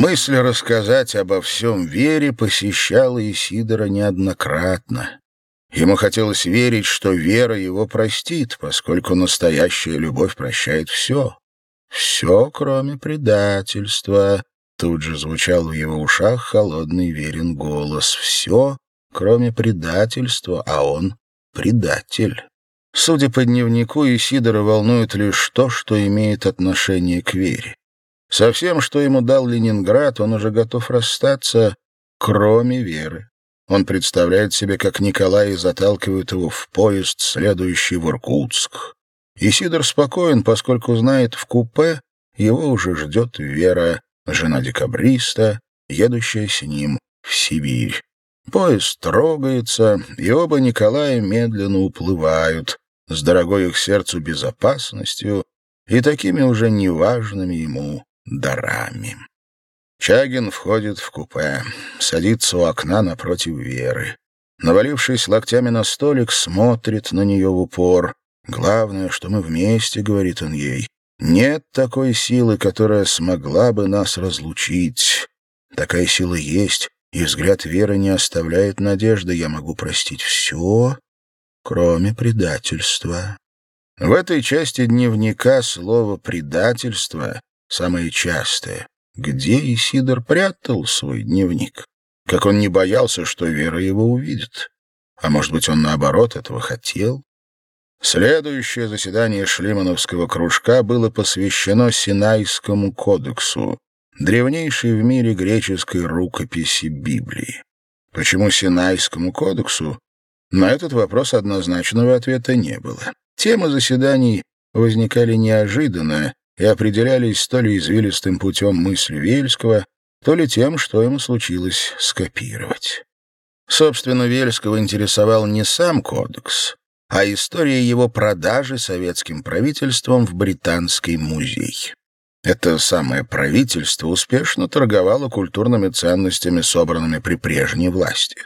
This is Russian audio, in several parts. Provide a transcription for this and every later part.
Мысль рассказать обо всем Вере посещала Исидора неоднократно. Ему хотелось верить, что Вера его простит, поскольку настоящая любовь прощает все. Все, кроме предательства. Тут же звучал в его ушах холодный верен голос. Все, кроме предательства, а он предатель. Судя по дневнику, Исидора волнует лишь то, что имеет отношение к Вере. Со всем, что ему дал Ленинград, он уже готов расстаться, кроме веры. Он представляет себе, как Николай заталкивает его в поезд, следующий в Иркутск. И Сидор спокоен, поскольку знает, в купе его уже ждет Вера, жена декабриста, едущая с ним в Сибирь. Поезд трогается, и оба Николая медленно уплывают, с дорогой их сердцу безопасностью и такими уже неважными ему дарами. Чагин входит в купе, садится у окна напротив Веры. Навалившись локтями на столик, смотрит на нее в упор. «Главное, что мы вместе», — говорит он ей. «Нет такой силы, которая смогла бы нас разлучить. Такая сила есть, и взгляд Веры не оставляет надежды. Я могу простить все, кроме предательства». В этой части дневника слово «предательство» самое частое. Где Исидор прятал свой дневник? Как он не боялся, что Вера его увидит? А может быть, он, наоборот, этого хотел? Следующее заседание Шлимановского кружка было посвящено Синайскому кодексу, древнейшей в мире греческой рукописи Библии. Почему Синайскому кодексу? На этот вопрос однозначного ответа не было. Темы заседаний возникали неожиданно и определялись то ли извилистым путем мысли Вельского, то ли тем, что ему случилось скопировать. Собственно, Вельского интересовал не сам кодекс, а история его продажи советским правительством в Британский музей. Это самое правительство успешно торговало культурными ценностями, собранными при прежней власти.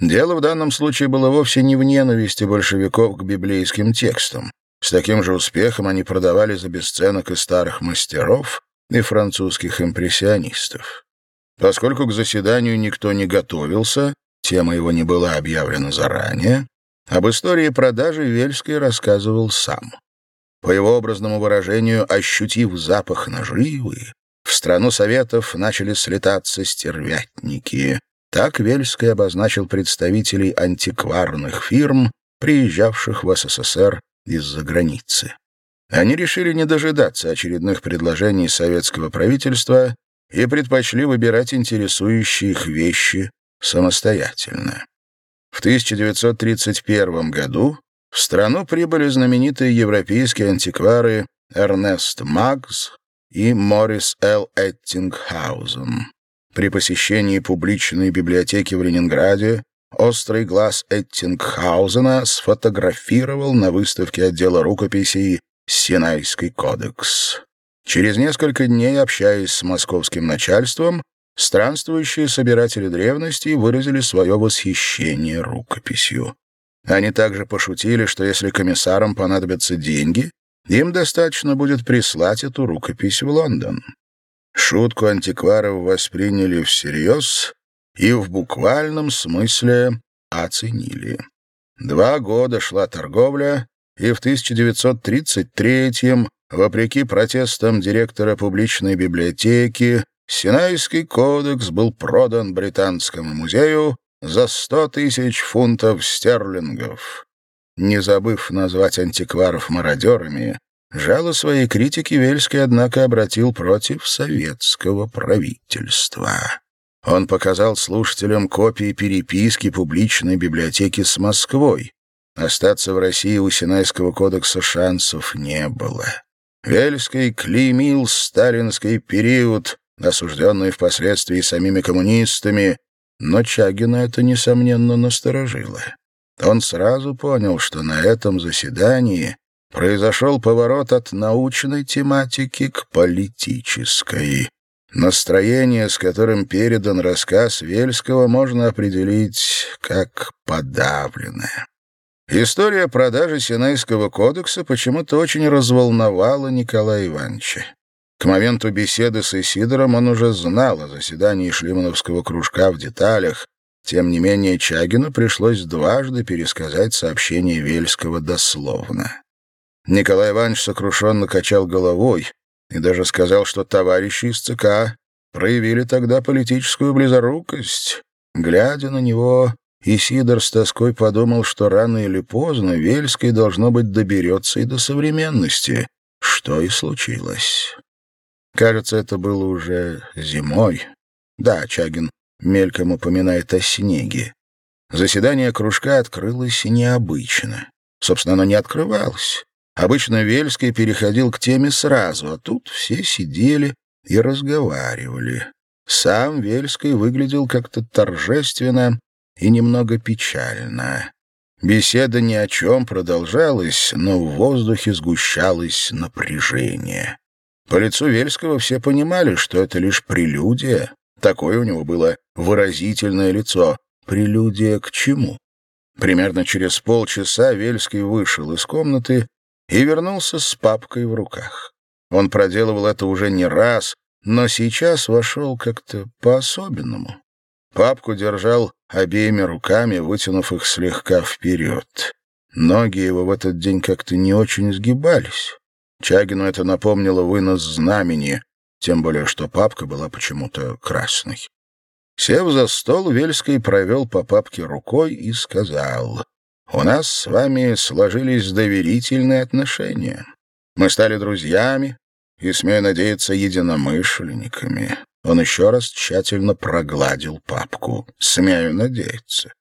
Дело в данном случае было вовсе не в ненависти большевиков к библейским текстам. С таким же успехом они продавали за бесценок и старых мастеров, и французских импрессионистов. Поскольку к заседанию никто не готовился, тема его не была объявлена заранее, об истории продажи Вельский рассказывал сам. По его образному выражению, ощутив запах наживы, в страну Советов начали слетаться стервятники. Так Вельский обозначил представителей антикварных фирм, приезжавших в СССР из-за границы. Они решили не дожидаться очередных предложений советского правительства и предпочли выбирать интересующие их вещи самостоятельно. В 1931 году в страну прибыли знаменитые европейские антиквары Эрнест Магс и Морис Л. Эттингхаузен. При посещении публичной библиотеки в Ленинграде Острый глаз Эттингхаузена сфотографировал на выставке отдела рукописей «Синайский кодекс». Через несколько дней, общаясь с московским начальством, странствующие собиратели древностей выразили свое восхищение рукописью. Они также пошутили, что если комиссарам понадобятся деньги, им достаточно будет прислать эту рукопись в Лондон. Шутку антикваров восприняли всерьез и в буквальном смысле оценили. Два года шла торговля, и в 1933-м, вопреки протестам директора публичной библиотеки, Синайский кодекс был продан Британскому музею за 100 тысяч фунтов стерлингов. Не забыв назвать антикваров мародерами, жало своей критики Вельский, однако, обратил против советского правительства. Он показал слушателям копии переписки публичной библиотеки с Москвой. Остаться в России у Синайского кодекса шансов не было. Вельский клеймил сталинский период, осужденный впоследствии самими коммунистами, но Чагина это, несомненно, насторожило. Он сразу понял, что на этом заседании произошел поворот от научной тематики к политической. Настроение, с которым передан рассказ Вельского, можно определить как подавленное. История продажи Синайского кодекса почему-то очень разволновала Николая Ивановича. К моменту беседы с Исидором он уже знал о заседании Шлимановского кружка в деталях, тем не менее Чагину пришлось дважды пересказать сообщение Вельского дословно. Николай Иванович сокрушенно качал головой и даже сказал, что товарищи из ЦК проявили тогда политическую близорукость. Глядя на него, Исидор с тоской подумал, что рано или поздно Вельский, должно быть, доберется и до современности, что и случилось. Кажется, это было уже зимой. Да, Чагин мельком упоминает о снеге. Заседание кружка открылось необычно. Собственно, оно не открывалось. Обычно Вельский переходил к теме сразу, а тут все сидели и разговаривали. Сам Вельский выглядел как-то торжественно и немного печально. Беседа ни о чем продолжалась, но в воздухе сгущалось напряжение. По лицу Вельского все понимали, что это лишь прелюдия. Такое у него было выразительное лицо. Прелюдия к чему? Примерно через полчаса Вельский вышел из комнаты и вернулся с папкой в руках. Он проделывал это уже не раз, но сейчас вошел как-то по-особенному. Папку держал обеими руками, вытянув их слегка вперед. Ноги его в этот день как-то не очень сгибались. Чагину это напомнило вынос знамени, тем более что папка была почему-то красной. Сев за стол, Вельский провел по папке рукой и сказал, «У нас с вами сложились доверительные отношения. Мы стали друзьями и, смею надеяться, единомышленниками». Он еще раз тщательно прогладил папку. «Смею надеяться».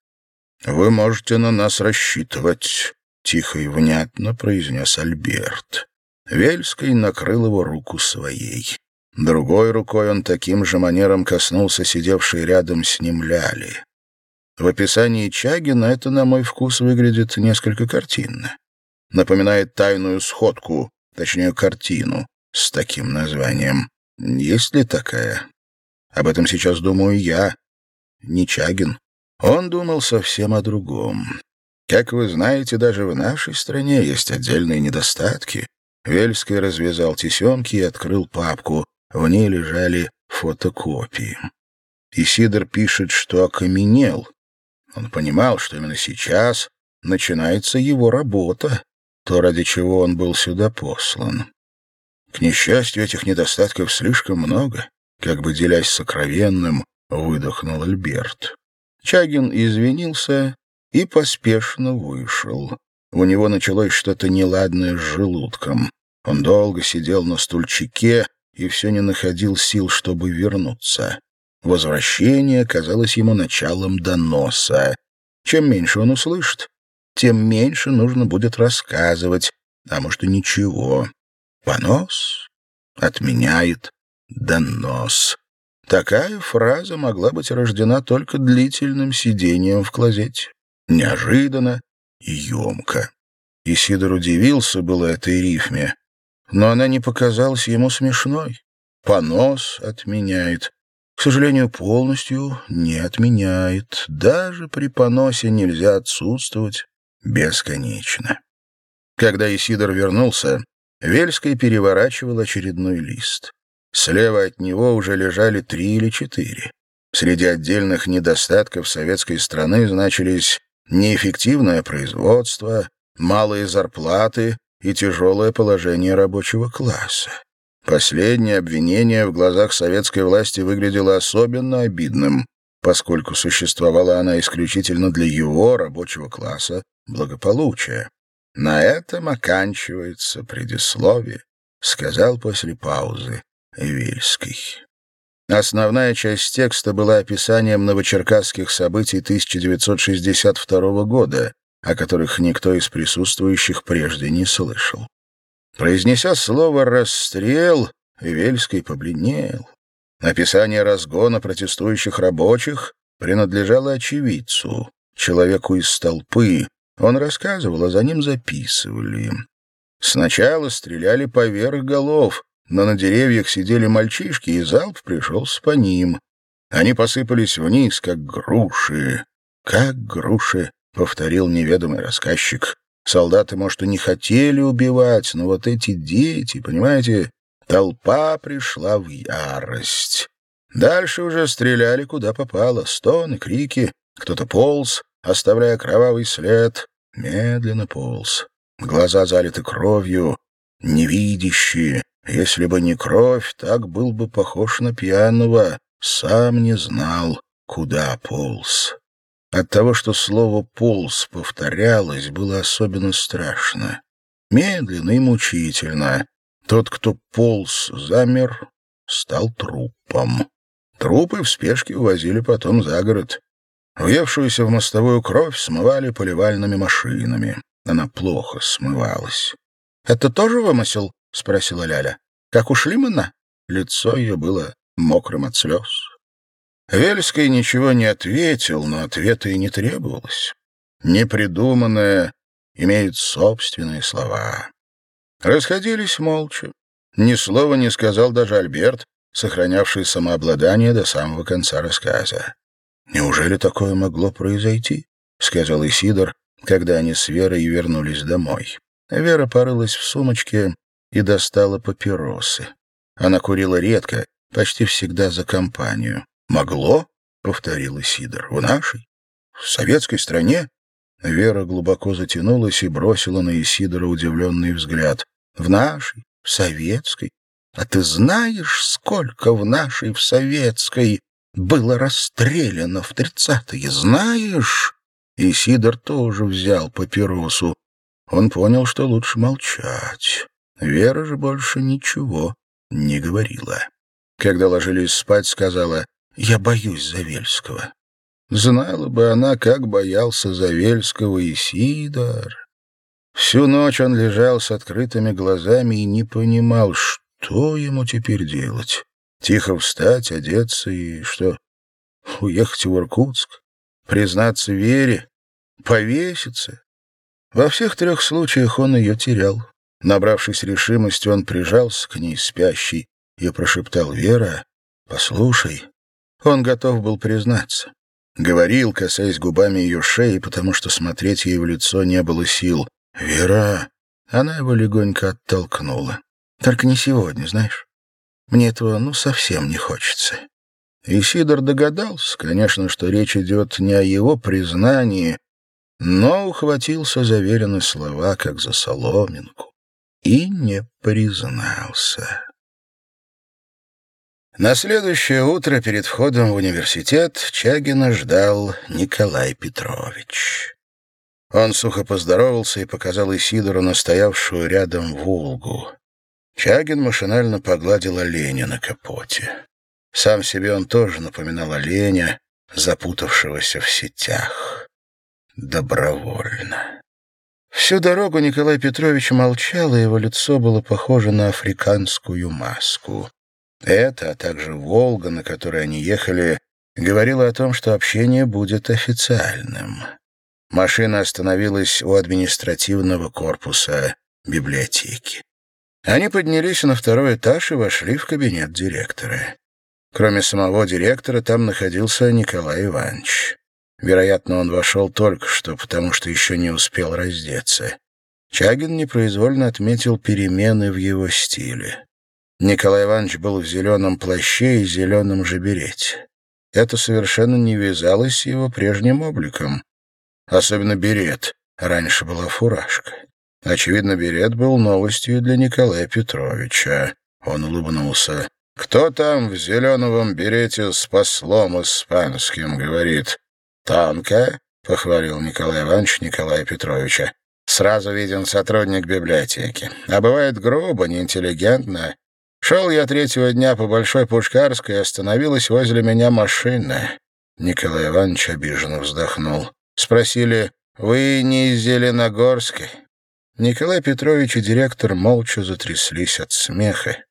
«Вы можете на нас рассчитывать», — тихо и внятно произнес Альберт. Вельский накрыл его руку своей. Другой рукой он таким же манером коснулся сидевшей рядом с ним Ляли. В описании Чагина это, на мой вкус, выглядит несколько картинно. Напоминает тайную сходку, точнее, картину с таким названием. Есть ли такая? Об этом сейчас думаю я, не Чагин. Он думал совсем о другом. Как вы знаете, даже в нашей стране есть отдельные недостатки, Вельский развязал тесемки и открыл папку. В ней лежали фотокопии. Исидор пишет, что окаменел. Он понимал, что именно сейчас начинается его работа, то, ради чего он был сюда послан. К несчастью, этих недостатков слишком много, как бы делясь сокровенным, выдохнул Альберт. Чагин извинился и поспешно вышел. У него началось что-то неладное с желудком. Он долго сидел на стульчике и все не находил сил, чтобы вернуться. Возвращение казалось ему началом доноса. Чем меньше он услышит, тем меньше нужно будет рассказывать, а может и ничего. Понос отменяет донос. Такая фраза могла быть рождена только длительным сидением в клозете. Неожиданно и емко. Исидор удивился было этой рифме, но она не показалась ему смешной. Понос отменяет. К сожалению, полностью не отменяет. Даже при поносе нельзя отсутствовать бесконечно. Когда Исидор вернулся, Вельский переворачивал очередной лист. Слева от него уже лежали три или четыре. Среди отдельных недостатков советской страны значились неэффективное производство, малые зарплаты и тяжелое положение рабочего класса. Последнее обвинение в глазах советской власти выглядело особенно обидным, поскольку существовала она исключительно для его рабочего класса благополучия. «На этом оканчивается предисловие», — сказал после паузы Вильский. Основная часть текста была описанием новочеркасских событий 1962 года, о которых никто из присутствующих прежде не слышал. Произнеся слово «расстрел», Вельский побледнел. Описание разгона протестующих рабочих принадлежало очевидцу, человеку из толпы. Он рассказывал, а за ним записывали. Сначала стреляли поверх голов, но на деревьях сидели мальчишки, и залп пришелся по ним. Они посыпались вниз, как груши. Как груши, — повторил неведомый рассказчик. Солдаты, может, и не хотели убивать, но вот эти дети, понимаете, Толпа пришла в ярость. Дальше уже стреляли куда попало. Стоны, крики. Кто-то полз, оставляя кровавый след. Медленно полз. Глаза залиты кровью, невидящие. Если бы не кровь, так был бы похож на пьяного. Сам не знал, куда полз. От того, что слово «полз» повторялось, было особенно страшно. Медленно и мучительно. Тот, кто полз, замер, стал трупом. Трупы в спешке увозили потом за город. Въевшуюся в мостовую кровь смывали поливальными машинами. Она плохо смывалась. — Это тоже вымысел? — спросила Ляля. — Как у Шлимана? Лицо ее было мокрым от слез. Вельский ничего не ответил, но ответа и не требовалось. Непридуманное имеет собственные слова. Расходились молча. Ни слова не сказал даже Альберт, сохранявший самообладание до самого конца рассказа. «Неужели такое могло произойти?» — сказал Исидор, когда они с Верой вернулись домой. Вера порылась в сумочке и достала папиросы. Она курила редко, почти всегда за компанию. «Могло?» — повторил Исидор. «В нашей? В советской стране?» Вера глубоко затянулась и бросила на Исидора удивленный взгляд. «В нашей? В советской? А ты знаешь, сколько в нашей, в советской было расстреляно в тридцатые? Знаешь?» И Сидор тоже взял папиросу. Он понял, что лучше молчать. Вера же больше ничего не говорила. Когда ложились спать, сказала, «Я боюсь Завельского». Знала бы она, как боялся Завельского и Сидор. Всю ночь он лежал с открытыми глазами и не понимал, что ему теперь делать. Тихо встать, одеться и что? Уехать в Иркутск? Признаться Вере? Повеситься? Во всех трех случаях он ее терял. Набравшись решимости, он прижался к ней спящий и прошептал «Вера, послушай». Он готов был признаться. Говорил, касаясь губами ее шеи, потому что смотреть ей в лицо не было сил. «Вера!» Она его легонько оттолкнула. «Только не сегодня, знаешь. Мне этого, ну, совсем не хочется». И Сидор догадался, конечно, что речь идет не о его признании, но ухватился за веренные слова, как за соломинку, и не признался. На следующее утро перед входом в университет Чагина ждал Николай Петрович. Он сухо поздоровался и показал Исидору настоявшую рядом «Волгу». Чагин машинально погладил оленя на капоте. Сам себе он тоже напоминал оленя, запутавшегося в сетях. Добровольно. Всю дорогу Николай Петрович молчал, и его лицо было похоже на африканскую маску. Это, а также «Волга», на которой они ехали, говорило о том, что общение будет официальным. Машина остановилась у административного корпуса библиотеки. Они поднялись на второй этаж и вошли в кабинет директора. Кроме самого директора, там находился Николай Иванович. Вероятно, он вошел только что, потому что еще не успел раздеться. Чагин непроизвольно отметил перемены в его стиле. Николай Иванович был в зеленом плаще и зеленом же берете. Это совершенно не вязалось с его прежним обликом. Особенно берет. Раньше была фуражка. Очевидно, берет был новостью для Николая Петровича. Он улыбнулся. «Кто там в зеленом берете с послом испанским?» — говорит. «Тонко», — похвалил Николай Иванович Николая Петровича. «Сразу виден сотрудник библиотеки. А бывает грубо, неинтеллигентно. Шел я третьего дня по Большой Пушкарской, и остановилась возле меня машина». Николай Иванович обиженно вздохнул. Спросили, «Вы не из Зеленогорска?» Николай Петрович и директор молча затряслись от смеха.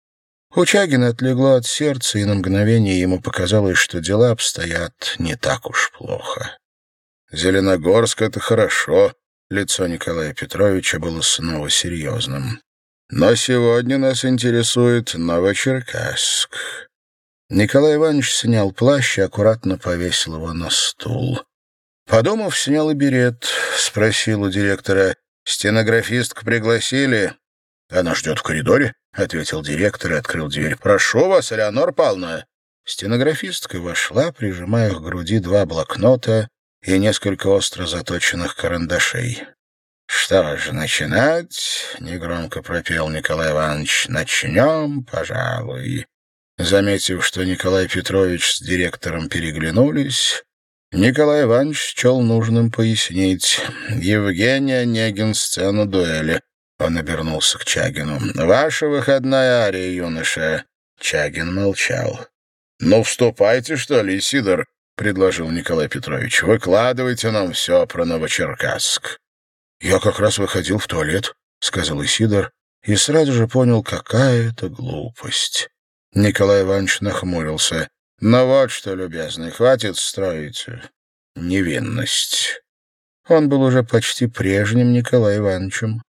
У Чагина отлегло от сердца, и на мгновение ему показалось, что дела обстоят не так уж плохо. «Зеленогорск — это хорошо», — лицо Николая Петровича было снова серьезным. «Но сегодня нас интересует Новочеркасск». Николай Иванович снял плащ и аккуратно повесил его на стул. Подумав, снял и берет, спросил у директора, «Стенографистку пригласили?» «Она ждет в коридоре», — ответил директор и открыл дверь. «Прошу вас, Элеонор Павловна». Стенографистка вошла, прижимая к груди два блокнота и несколько остро заточенных карандашей. «Что ж, начинать?» — негромко пропел Николай Иванович. «Начнем, пожалуй». Заметив, что Николай Петрович с директором переглянулись, Николай Иванович счел нужным пояснить. «Евгения Негин, сцена дуэли». Он обернулся к Чагину. «Ваша выходная ария, юноша». Чагин молчал. «Ну, вступайте, что ли, Сидор», — предложил Николай Петрович. «Выкладывайте нам все про Новочеркасск». «Я как раз выходил в туалет», — сказал Исидор, и сразу же понял, какая это глупость. Николай Иванович нахмурился. «Ну вот что, любезный, хватит строить невинность». Он был уже почти прежним Николаем Ивановичем.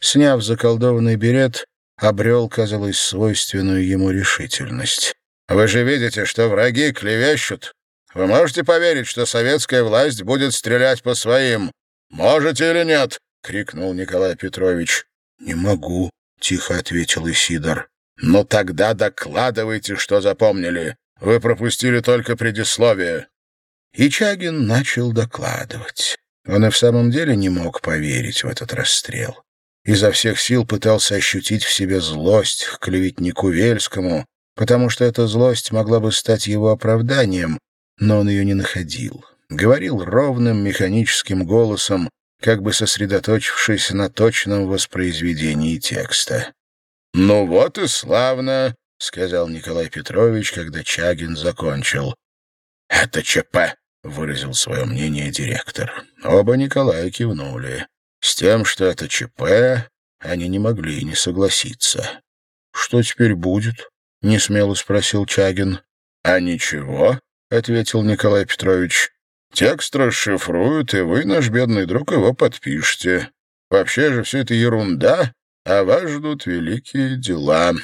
Сняв заколдованный берет, обрел, казалось, свойственную ему решительность. «Вы же видите, что враги клевещут. Вы можете поверить, что советская власть будет стрелять по своим? Можете или нет?» — крикнул Николай Петрович. «Не могу», — тихо ответил Исидор. «Ну тогда докладывайте, что запомнили. Вы пропустили только предисловие». И Чагин начал докладывать. Он и в самом деле не мог поверить в этот расстрел. Изо всех сил пытался ощутить в себе злость к клеветнику Вельскому, потому что эта злость могла бы стать его оправданием, но он ее не находил. Говорил ровным механическим голосом, как бы сосредоточившись на точном воспроизведении текста. «Ну вот и славно», — сказал Николай Петрович, когда Чагин закончил. «Это ЧП», — выразил свое мнение директор. Оба Николая кивнули. С тем, что это ЧП, они не могли не согласиться. «Что теперь будет?» — несмело спросил Чагин. «А ничего», — ответил Николай Петрович. «Текст расшифруют, и вы, наш бедный друг, его подпишете. Вообще же все это ерунда, а вас ждут великие дела.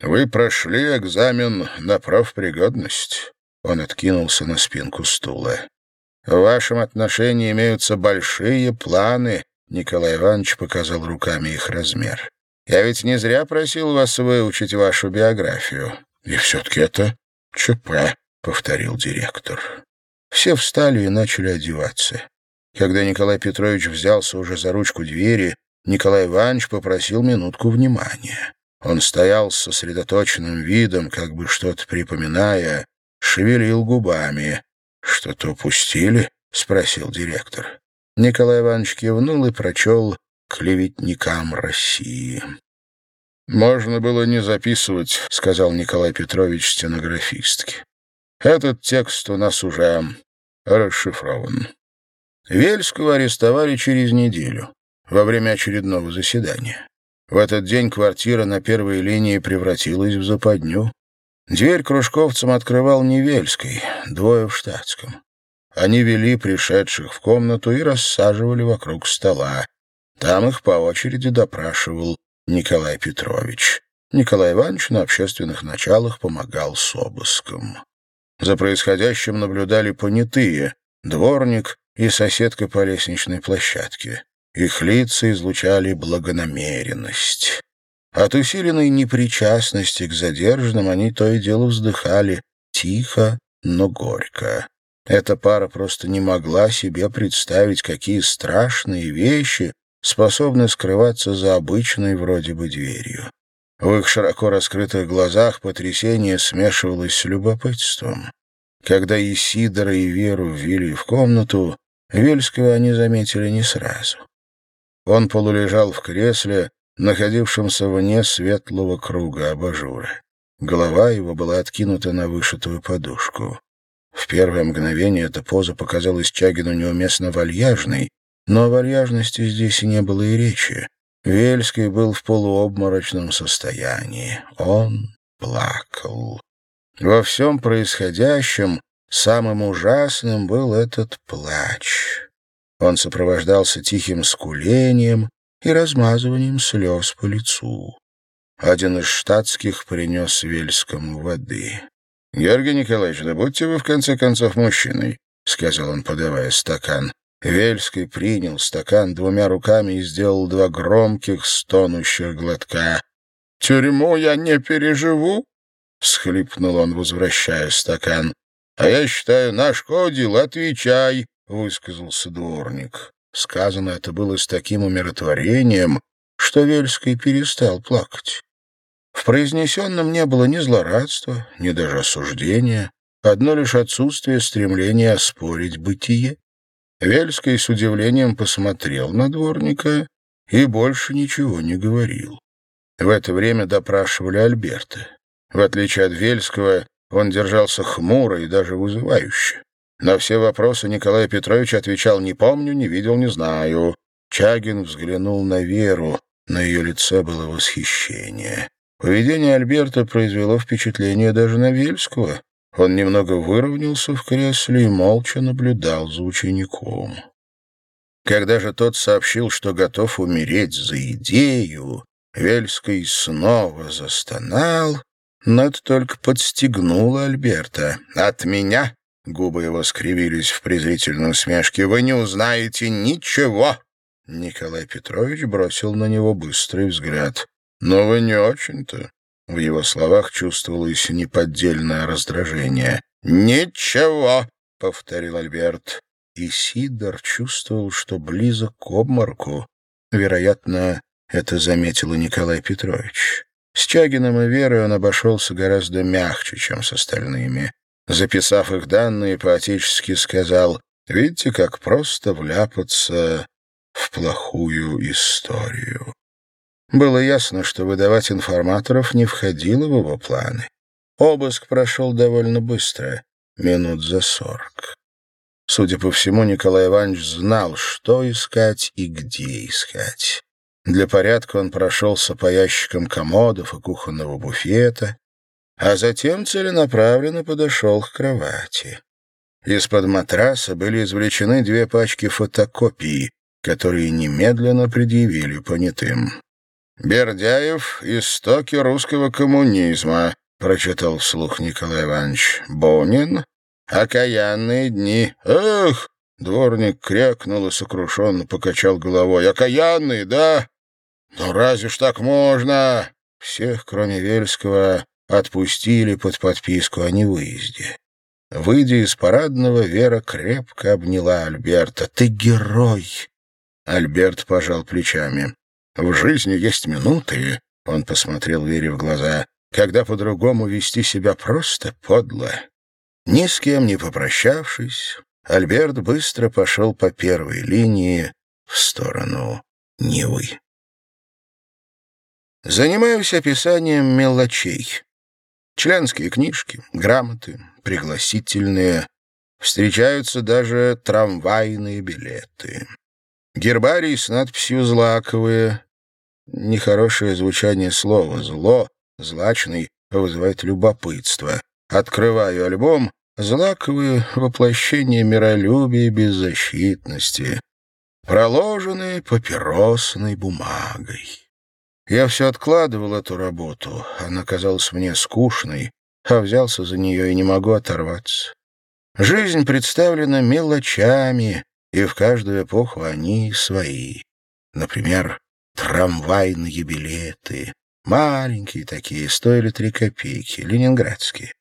Вы прошли экзамен на профпригодность». Он откинулся на спинку стула. «В вашем отношении имеются большие планы», — Николай Иванович показал руками их размер. «Я ведь не зря просил вас выучить вашу биографию. И все-таки это ЧП», — повторил директор. Все встали и начали одеваться. Когда Николай Петрович взялся уже за ручку двери, Николай Иванович попросил минутку внимания. Он стоял с сосредоточенным видом, как бы что-то припоминая, шевелил губами. «Что-то упустили?» — спросил директор. Николай Иванович кивнул и прочел «Клеветникам России». «Можно было не записывать», — сказал Николай Петрович стенографистке. «Этот текст у нас уже расшифрован». Вельского арестовали через неделю, во время очередного заседания. В этот день квартира на первой линии превратилась в западню. Дверь кружковцам открывал Невельский, двое в штатском. Они вели пришедших в комнату и рассаживали вокруг стола. Там их по очереди допрашивал Николай Петрович. Николай Иванович на общественных началах помогал с обыском. За происходящим наблюдали понятые, дворник и соседка по лестничной площадке. Их лица излучали благонамеренность. От усиленной непричастности к задержанным они то и дело вздыхали, тихо, но горько. Эта пара просто не могла себе представить, какие страшные вещи способны скрываться за обычной вроде бы дверью. В их широко раскрытых глазах потрясение смешивалось с любопытством. Когда Исидора и Веру ввели в комнату, Вельского они заметили не сразу. Он полулежал в кресле, находившемся вне светлого круга абажура. Голова его была откинута на вышитую подушку. В первое мгновение эта поза показалась Чагину неуместно вальяжной, но о вальяжности здесь и не было и речи. Вельский был в полуобморочном состоянии. Он плакал. Во всем происходящем самым ужасным был этот плач. Он сопровождался тихим скулением и размазыванием слез по лицу. Один из штатских принес Вельскому воды. — Георгий Николаевич, да будьте вы, в конце концов, мужчиной, — сказал он, подавая стакан. Вельский принял стакан двумя руками и сделал два громких стонущих глотка. Тюрьму я не переживу, — схлипнул он, возвращая стакан. — А я считаю, нашкодил, отвечай, — высказался дворник. Сказано это было с таким умиротворением, что Вельский перестал плакать. В произнесенном не было ни злорадства, ни даже осуждения, одно лишь отсутствие стремления оспорить бытие. Вельский с удивлением посмотрел на дворника и больше ничего не говорил. В это время допрашивали Альберта. В отличие от Вельского, он держался хмуро и даже вызывающе. На все вопросы Николай Петрович отвечал «не помню, не видел, не знаю». Чагин взглянул на Веру, на ее лице было восхищение. Поведение Альберта произвело впечатление даже на Вельского. Он немного выровнялся в кресле и молча наблюдал за учеником. Когда же тот сообщил, что готов умереть за идею, Вельский снова застонал, но это только подстегнуло Альберта. «От меня?» — губы его скривились в презрительной усмешке. «Вы не узнаете ничего!» Николай Петрович бросил на него быстрый взгляд. «Но вы не очень-то». В его словах чувствовалось неподдельное раздражение. «Ничего!» — повторил Альберт. И Сидор чувствовал, что близок к обморку. Вероятно, это заметил и Николай Петрович. С Чагином и Верой он обошелся гораздо мягче, чем с остальными. Записав их данные, поотечески сказал, «Видите, как просто вляпаться в плохую историю». Было ясно, что выдавать информаторов не входило в его планы. Обыск прошел довольно быстро, минут за сорок. Судя по всему, Николай Иванович знал, что искать и где искать. Для порядка он прошелся по ящикам комодов и кухонного буфета, а затем целенаправленно подошел к кровати. Из-под матраса были извлечены две пачки фотокопий, которые немедленно предъявили понятым. «Бердяев. Истоки русского коммунизма», — прочитал вслух Николай Иванович. «Бонин. Окаянные дни. Эх!» Дворник крякнул и сокрушенно покачал головой. «Окаянные, да? Но разве ж так можно?» Всех, кроме Вельского, отпустили под подписку о невыезде. Выйдя из парадного, Вера крепко обняла Альберта. «Ты герой!» Альберт пожал плечами. «В жизни есть минуты», — он посмотрел Вере в глаза, «когда по-другому вести себя просто подло». Ни с кем не попрощавшись, Альберт быстро пошел по первой линии в сторону Невы. Занимаюсь описанием мелочей. Членские книжки, грамоты, пригласительные. Встречаются даже трамвайные билеты. Гербарий с надписью «Злаковые». Нехорошее звучание слова «зло», «злачный» вызывает любопытство. Открываю альбом «Злаковые воплощения миролюбия и беззащитности», проложенные папиросной бумагой. Я все откладывал эту работу. Она казалась мне скучной, а взялся за нее и не могу оторваться. Жизнь представлена мелочами, и в каждую эпоху они свои. Например, трамвайные билеты. Маленькие такие, стоили три копейки, ленинградские.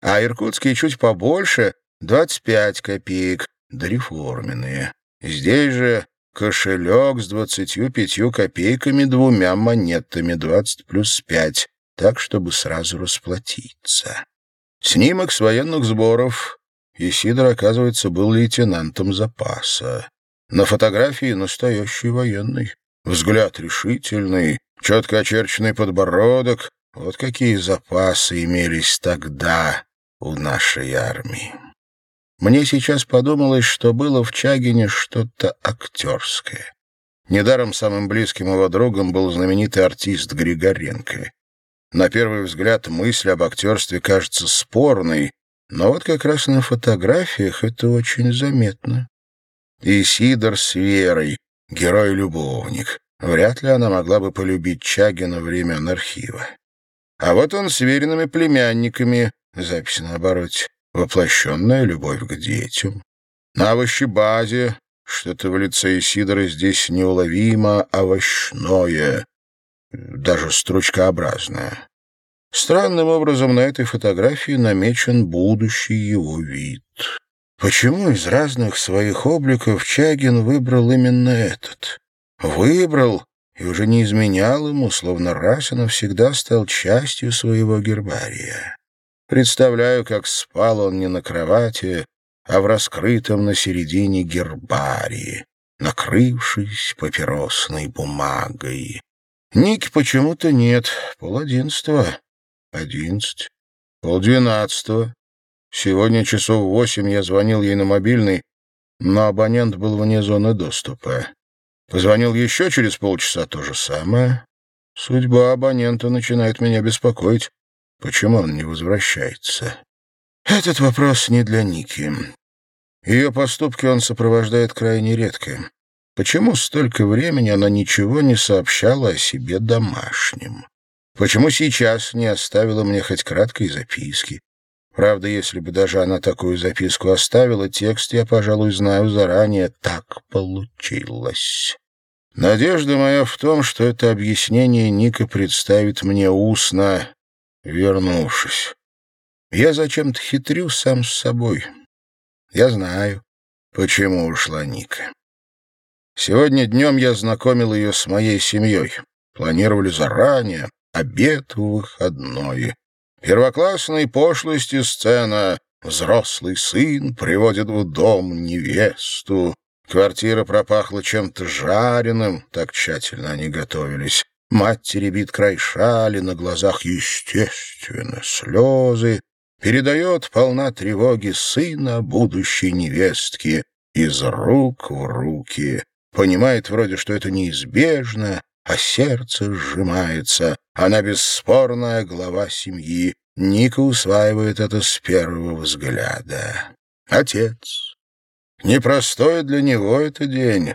А иркутские чуть побольше — двадцать пять копеек, дореформенные. Здесь же кошелек с двадцатью пятью копейками двумя монетами, двадцать плюс пять, так, чтобы сразу расплатиться. Снимок с военных сборов. Исидор, оказывается, был лейтенантом запаса. На фотографии настоящий военный. Взгляд решительный, четко очерченный подбородок. Вот какие запасы имелись тогда у нашей армии. Мне сейчас подумалось, что было в Чагине что-то актерское. Недаром самым близким его другом был знаменитый артист Григоренко. На первый взгляд мысль об актерстве кажется спорной, но вот как раз на фотографиях это очень заметно. И Сидор с Верой, герой-любовник. Вряд ли она могла бы полюбить Чагина времен архива. А вот он с веренными племянниками, запись на воплощенная любовь к детям. На овощебазе что-то в лице Исидора здесь неуловимо овощное. даже стручкообразная. Странным образом на этой фотографии намечен будущий его вид. Почему из разных своих обликов Чагин выбрал именно этот? Выбрал и уже не изменял ему, словно раз и навсегда стал частью своего гербария. Представляю, как спал он не на кровати, а в раскрытом на середине гербарии, накрывшись папиросной бумагой. Ники почему-то нет. Пол одиннадцатого, одиннадцать, полдвенадцатого. Сегодня часов восемь я звонил ей на мобильный, но абонент был вне зоны доступа. Позвонил еще через полчаса то же самое. Судьба абонента начинает меня беспокоить. Почему он не возвращается? Этот вопрос не для Ники. Ее поступки он сопровождает крайне редко. Почему столько времени она ничего не сообщала о себе домашним? Почему сейчас не оставила мне хоть краткой записки? Правда, если бы даже она такую записку оставила, текст я, пожалуй, знаю заранее. Так получилось. Надежда моя в том, что это объяснение Ника представит мне устно, вернувшись. Я зачем-то хитрю сам с собой. Я знаю, почему ушла Ника. Сегодня днем я знакомил ее с моей семьей. Планировали заранее, обед в выходной. Первоклассной пошлости сцена. Взрослый сын приводит в дом невесту. Квартира пропахла чем-то жареным, так тщательно они готовились. Мать теребит край шали, на глазах, естественно, слезы. Передает полна тревоги сына будущей невестки из рук в руки. Понимает вроде, что это неизбежно, а сердце сжимается. Она бесспорная глава семьи. Ника усваивает это с первого взгляда. Отец. Непростой для него это день,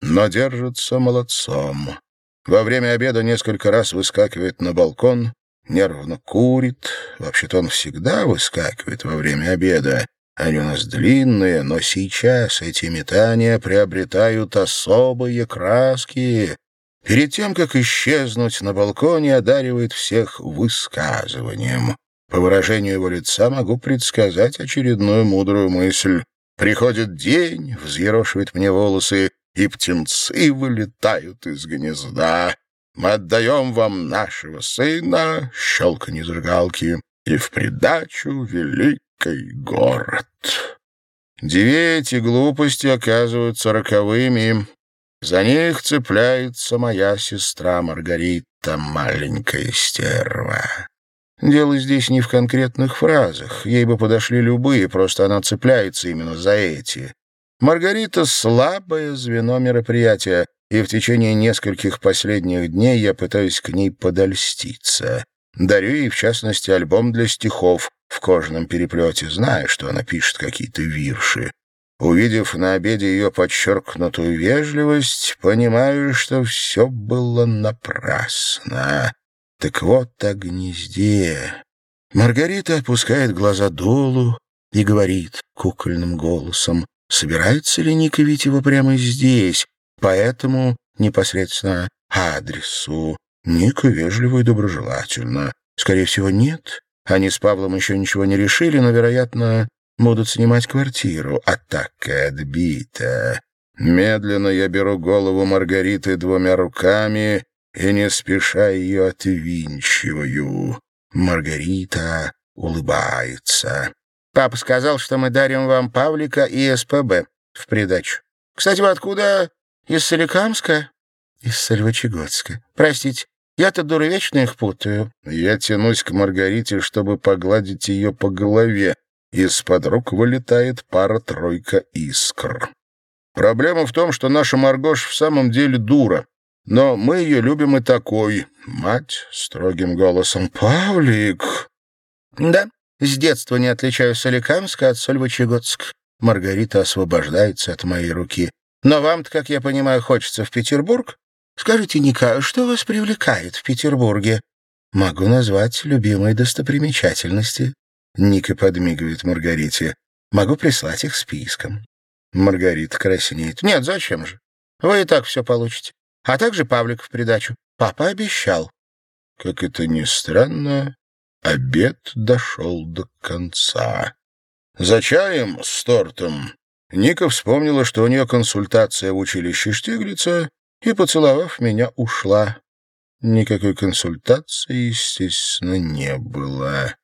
но держится молодцом. Во время обеда несколько раз выскакивает на балкон, нервно курит. Вообще-то он всегда выскакивает во время обеда. Они у нас длинные, но сейчас эти метания приобретают особые краски. Перед тем, как исчезнуть на балконе, одаривает всех высказыванием. По выражению его лица могу предсказать очередную мудрую мысль. Приходит день, взъерошивает мне волосы, и птенцы вылетают из гнезда. Мы отдаем вам нашего сына, щелканье зажигалки, и в придачу великий город. Две эти глупости оказываются роковыми. За них цепляется моя сестра Маргарита, маленькая стерва. Дело здесь не в конкретных фразах. Ей бы подошли любые, просто она цепляется именно за эти. Маргарита — слабое звено мероприятия, и в течение нескольких последних дней я пытаюсь к ней подольститься. Дарю ей, в частности, альбом для стихов в кожаном переплете, зная, что она пишет какие-то вирши. Увидев на обеде ее подчеркнутую вежливость, понимаю, что все было напрасно. Так вот о гнезде. Маргарита опускает глаза долу и говорит кукольным голосом, собирается ли Ника его прямо здесь, по этому непосредственно адресу. Ника вежливо и доброжелательно. Скорее всего, нет. Они с Павлом еще ничего не решили, но, вероятно, будут снимать квартиру. Атака отбита. Медленно я беру голову Маргариты двумя руками и не спеша ее отвинчиваю. Маргарита улыбается. «Папа сказал, что мы дарим вам Павлика и СПБ в придачу. Кстати, вы откуда? Из Соликамска?» «Из Сальвачегодска. Простите, я-то дура вечно их путаю». Я тянусь к Маргарите, чтобы погладить ее по голове. Из-под рук вылетает пара-тройка искр. Проблема в том, что наша Маргош в самом деле дура. Но мы ее любим и такой. Мать строгим голосом. «Павлик!» «Да, с детства не отличаю Соликамска от Сольвычегодск». Маргарита освобождается от моей руки. «Но вам-то, как я понимаю, хочется в Петербург? Скажите, Ника, что вас привлекает в Петербурге?» «Могу назвать любимые достопримечательности». Ника подмигивает Маргарите. «Могу прислать их списком». Маргарита краснеет. «Нет, зачем же? Вы и так все получите. А также Павлик в придачу. Папа обещал. Как это ни странно, обед дошел до конца. За чаем с тортом Ника вспомнила, что у нее консультация в училище Штиглица, и, поцеловав меня, ушла. Никакой консультации, естественно, не было.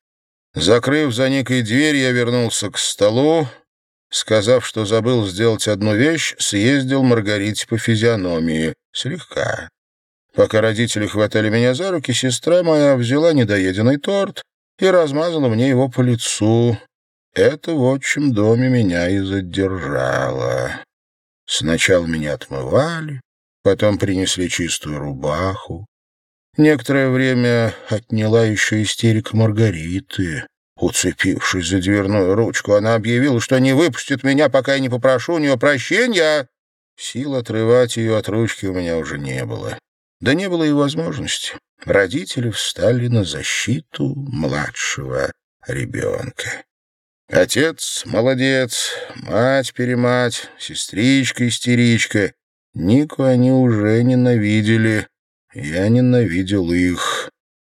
Закрыв за Никой дверь, я вернулся к столу. Сказав, что забыл сделать одну вещь, съездил Маргарите по физиономии. Слегка. Пока родители хватали меня за руки, сестра моя взяла недоеденный торт и размазала мне его по лицу. Это в отчим доме меня и задержало. Сначала меня отмывали, потом принесли чистую рубаху. Некоторое время отняла еще истерика Маргариты. Уцепившись за дверную ручку, она объявила, что не выпустит меня, пока я не попрошу у нее прощения. Сил отрывать ее от ручки у меня уже не было. Да не было и возможности. Родители встали на защиту младшего ребенка. Отец молодец, мать-перемать, сестричка-истеричка. Нику они уже ненавидели. Я ненавидел их.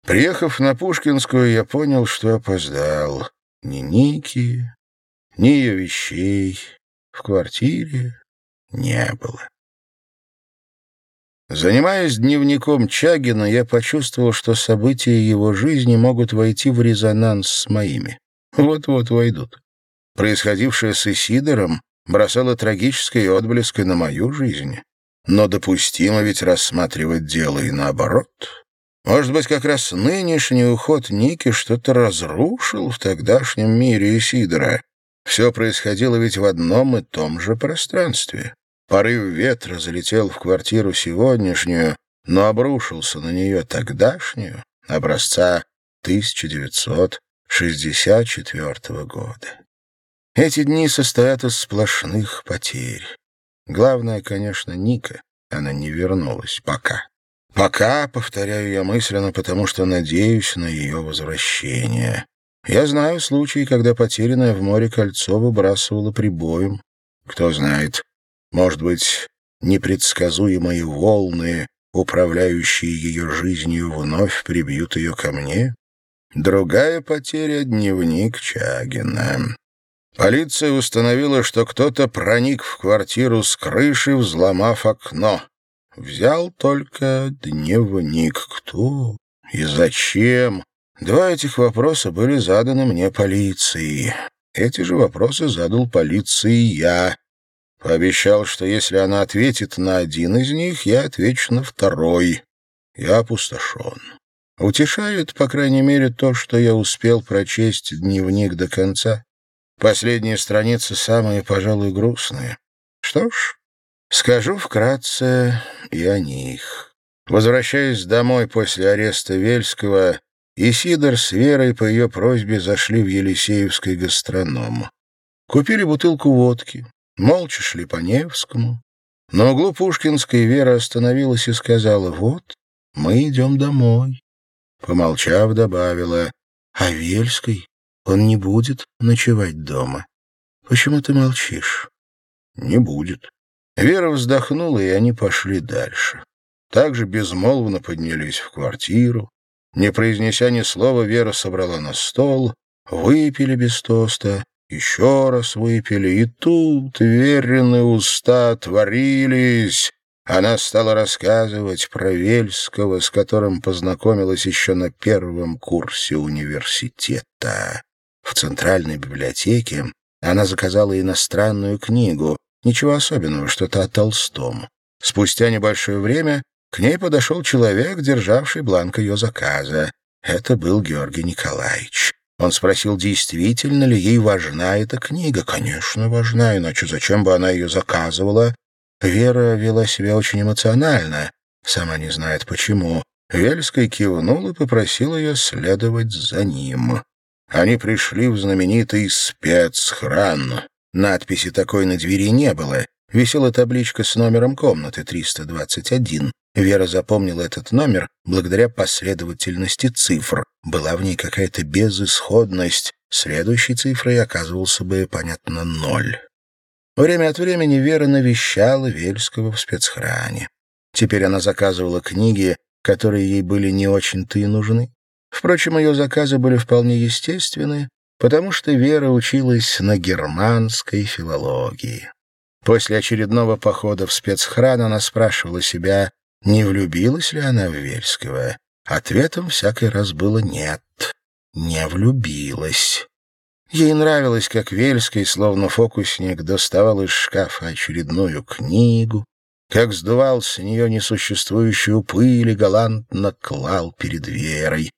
Приехав на Пушкинскую, я понял, что опоздал. Ни Ники, ни ее вещей в квартире не было. Занимаясь дневником Чагина, я почувствовал, что события его жизни могут войти в резонанс с моими. Вот-вот войдут. Происходившее с Исидором бросало трагическое отблеск на мою жизнь. Но допустимо ведь рассматривать дело и наоборот. Может быть, как раз нынешний уход Ники что-то разрушил в тогдашнем мире Исидора. Все происходило ведь в одном и том же пространстве. Порыв ветра залетел в квартиру сегодняшнюю, но обрушился на нее тогдашнюю, образца 1964 года. Эти дни состоят из сплошных потерь. Главное, конечно, Ника. Она не вернулась пока. Пока, повторяю я мысленно, потому что надеюсь на ее возвращение. Я знаю случаи, когда потерянное в море кольцо выбрасывало прибоем. Кто знает, может быть, непредсказуемые волны, управляющие ее жизнью, вновь прибьют ее ко мне? Другая потеря — дневник Чагина. Полиция установила, что кто-то проник в квартиру с крыши, взломав окно. Взял только дневник. Кто и зачем? Два этих вопроса были заданы мне полицией. Эти же вопросы задал полиции я. Пообещал, что если она ответит на один из них, я отвечу на второй. Я опустошен. Утешает, по крайней мере, то, что я успел прочесть дневник до конца. Последние страницы самые, пожалуй, грустные. Что ж, скажу вкратце и о них. Возвращаясь домой после ареста Вельского, Исидор с Верой по ее просьбе зашли в Елисеевский гастроном. Купили бутылку водки, молча шли по Невскому. На углу Пушкинской Вера остановилась и сказала, «Вот, мы идем домой». Помолчав, добавила, «А Вельской он не будет ночевать дома. Почему ты молчишь?» «Не будет». Вера вздохнула, и они пошли дальше. Также безмолвно поднялись в квартиру. Не произнеся ни слова, Вера собрала на стол, выпили без тоста, еще раз выпили, и тут веренные уста творились. Она стала рассказывать про Вельского, с которым познакомилась еще на первом курсе университета. В центральной библиотеке она заказала иностранную книгу, ничего особенного, что-то о Толстом. Спустя небольшое время к ней подошел человек, державший бланк ее заказа. Это был Георгий Николаевич. Он спросил, действительно ли ей важна эта книга. Конечно, важна, иначе зачем бы она ее заказывала? Вера вела себя очень эмоционально, сама не знает почему. Вельская кивнул и попросил ее следовать за ним. Они пришли в знаменитый спецхран. Надписи такой на двери не было. Висела табличка с номером комнаты 321. Вера запомнила этот номер благодаря последовательности цифр. Была в ней какая-то безысходность. Следующей цифрой оказывался бы, понятно, ноль. Время от времени Вера навещала Вельского в спецхране. Теперь она заказывала книги, которые ей были не очень-то и нужны. Впрочем, ее заказы были вполне естественны, потому что Вера училась на германской филологии. После очередного похода в спецхран она спрашивала себя, не влюбилась ли она в Вельского. Ответом всякий раз было «нет, не влюбилась». Ей нравилось, как Вельский, словно фокусник, доставал из шкафа очередную книгу, как сдувал с нее несуществующую пыль и галантно клал перед Верой.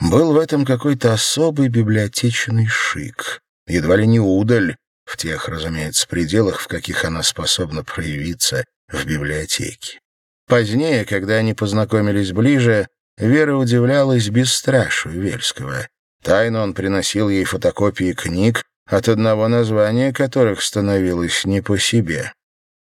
Был в этом какой-то особый библиотечный шик, едва ли не удаль, в тех, разумеется, пределах, в каких она способна проявиться в библиотеке. Позднее, когда они познакомились ближе, Вера удивлялась бесстрашию Вельского. Тайно он приносил ей фотокопии книг, от одного названия которых становилось не по себе.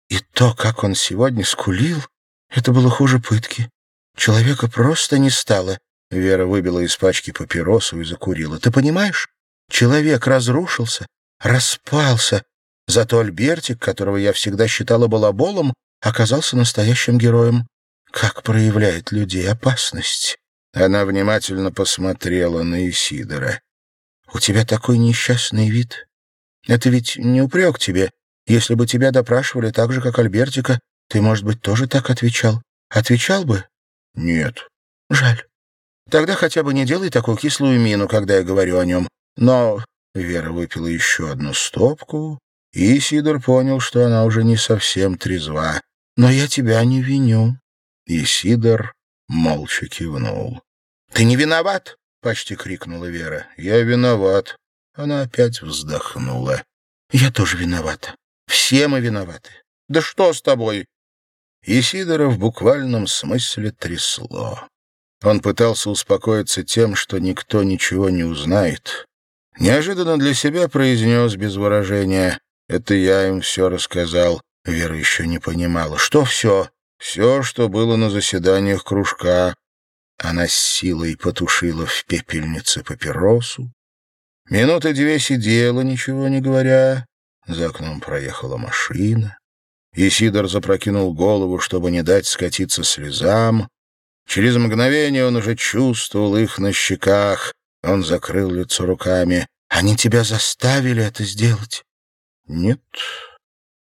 И то, как он сегодня скулил, это было хуже пытки. Человека просто не стало. Вера выбила из пачки папиросу и закурила. Ты понимаешь? Человек разрушился, распался. Зато Альбертик, которого я всегда считала балаболом, оказался настоящим героем. Как проявляет людей опасность. Она внимательно посмотрела на Исидора. «У тебя такой несчастный вид. Это ведь не упрек тебе. Если бы тебя допрашивали так же, как Альбертика, ты, может быть, тоже так отвечал. Отвечал бы? Нет. Жаль. Тогда хотя бы не делай такую кислую мину, когда я говорю о нем. Но Вера выпила еще одну стопку, и Сидор понял, что она уже не совсем трезва. Но я тебя не виню. И Сидор молча кивнул. «Ты не виноват?» — почти крикнула Вера. «Я виноват». Она опять вздохнула. «Я тоже виновата. Все мы виноваты. Да что с тобой?» Исидора в буквальном смысле трясло. Он пытался успокоиться тем, что никто ничего не узнает. Неожиданно для себя произнес без выражения «Это я им все рассказал». Вера еще не понимала. «Что все?» «Все, что было на заседаниях кружка». Она с силой потушила в пепельнице папиросу. Минуты две сидела, ничего не говоря, за окном проехала машина. Исидор запрокинул голову, чтобы не дать скатиться слезам. Через мгновение он уже чувствовал их на щеках. Он закрыл лицо руками. «Они тебя заставили это сделать?» «Нет».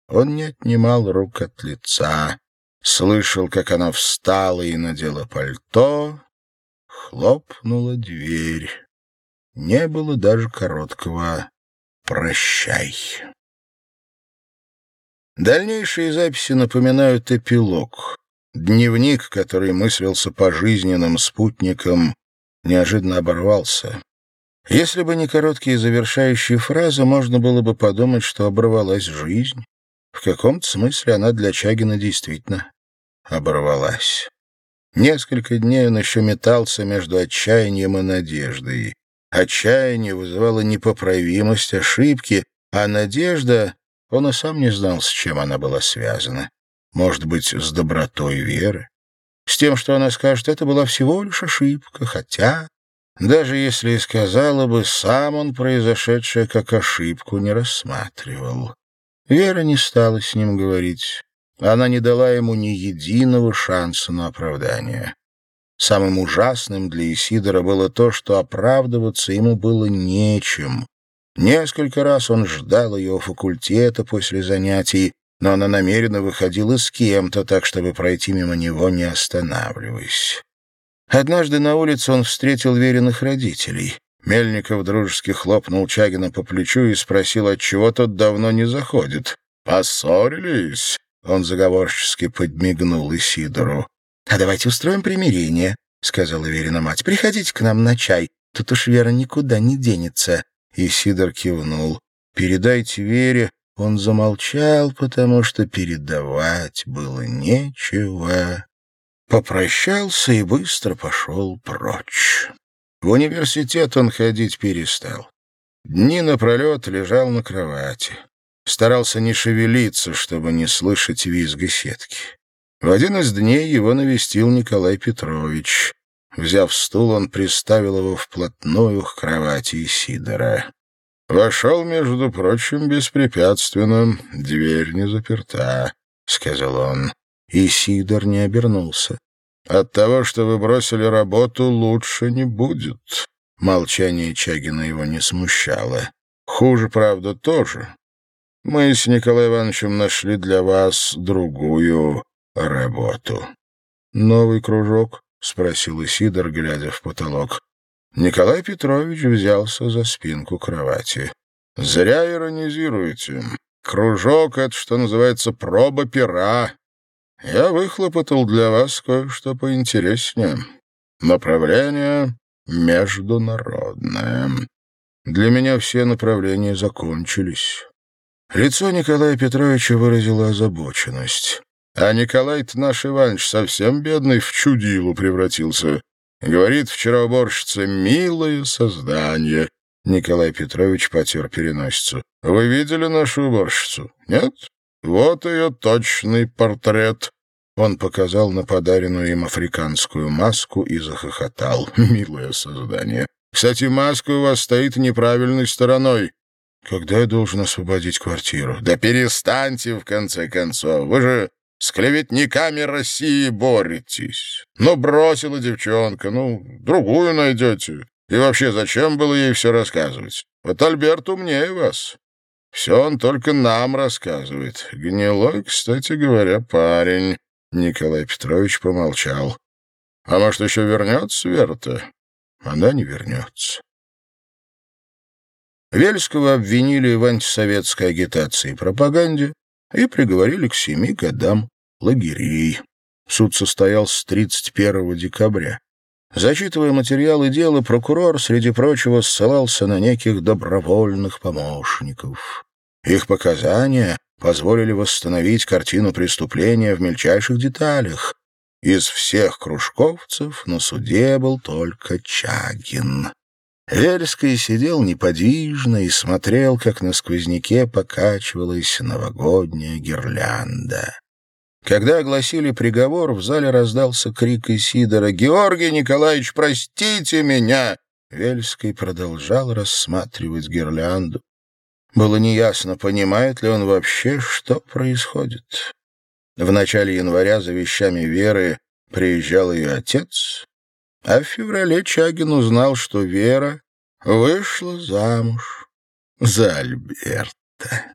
Он не отнимал рук от лица. Слышал, как она встала и надела пальто. Хлопнула дверь. Не было даже короткого «прощай». Дальнейшие записи напоминают эпилог. Дневник, который мыслился пожизненным спутником, неожиданно оборвался. Если бы не короткие завершающие фразы, можно было бы подумать, что оборвалась жизнь. В каком-то смысле она для Чагина действительно оборвалась. Несколько дней он еще метался между отчаянием и надеждой. Отчаяние вызывало непоправимость ошибки, а надежда он и сам не знал, с чем она была связана. Может быть, с добротой веры? С тем, что она скажет, это была всего лишь ошибка, хотя, даже если и сказала бы, сам он произошедшее как ошибку не рассматривал. Вера не стала с ним говорить. Она не дала ему ни единого шанса на оправдание. Самым ужасным для Исидора было то, что оправдываться ему было нечем. Несколько раз он ждал ее факультета после занятий, но она намеренно выходила с кем-то, так, чтобы пройти мимо него, не останавливаясь. Однажды на улице он встретил веренных родителей. Мельников дружески хлопнул Чагина по плечу и спросил, отчего тот давно не заходит. «Поссорились?» Он заговорчески подмигнул Исидору. «А давайте устроим примирение», — сказала Верина мать. «Приходите к нам на чай. Тут уж Вера никуда не денется». И Сидор кивнул. «Передайте Вере». Он замолчал, потому что передавать было нечего. Попрощался и быстро пошел прочь. В университет он ходить перестал. Дни напролет лежал на кровати. Старался не шевелиться, чтобы не слышать визга сетки. В один из дней его навестил Николай Петрович. Взяв стул, он приставил его вплотную к кровати Сидора. «Вошел, между прочим, беспрепятственно. Дверь не заперта», — сказал он. И Сидор не обернулся. От того, что вы бросили работу, лучше не будет. Молчание Чагина его не смущало. Хуже, правда, тоже. Мы с Николаем Ивановичем нашли для вас другую работу. «Новый кружок?» — спросил Исидор, глядя в потолок. Николай Петрович взялся за спинку кровати. «Зря иронизируете. Кружок — это, что называется, проба пера. Я выхлопотал для вас кое-что поинтереснее. Направление международное. Для меня все направления закончились». Лицо Николая Петровича выразило озабоченность. А Николай-то наш Иванович совсем бедный в чудилу превратился. Говорит вчера уборщица «милое создание». Николай Петрович потер переносицу. «Вы видели нашу уборщицу? Нет? Вот ее точный портрет». Он показал на подаренную им африканскую маску и захохотал. «Милое создание. Кстати, маска у вас стоит неправильной стороной. Когда я должен освободить квартиру? Да перестаньте, в конце концов. Вы же с клеветниками России боретесь. Ну, бросила девчонка, ну, другую найдете. И вообще, зачем было ей все рассказывать? Вот Альберт умнее вас. Все он только нам рассказывает. Гнилой, кстати говоря, парень. Николай Петрович помолчал. А может, еще вернется Верта? Она не вернется. Вельского обвинили в антисоветской агитации и пропаганде и приговорили к семи годам лагерей. Суд состоялся 31 декабря. Зачитывая материалы дела, прокурор, среди прочего, ссылался на неких добровольных помощников. Их показания позволили восстановить картину преступления в мельчайших деталях. Из всех кружковцев на суде был только Чагин. Вельский сидел неподвижно и смотрел, как на сквозняке покачивалась новогодняя гирлянда. Когда огласили приговор, в зале раздался крик Исидора «Георгий Николаевич, простите меня!» Вельский продолжал рассматривать гирлянду. Было неясно, понимает ли он вообще, что происходит. В начале января за вещами Веры приезжал ее отец, а в феврале Чагин узнал, что Вера вышла замуж за Альберта.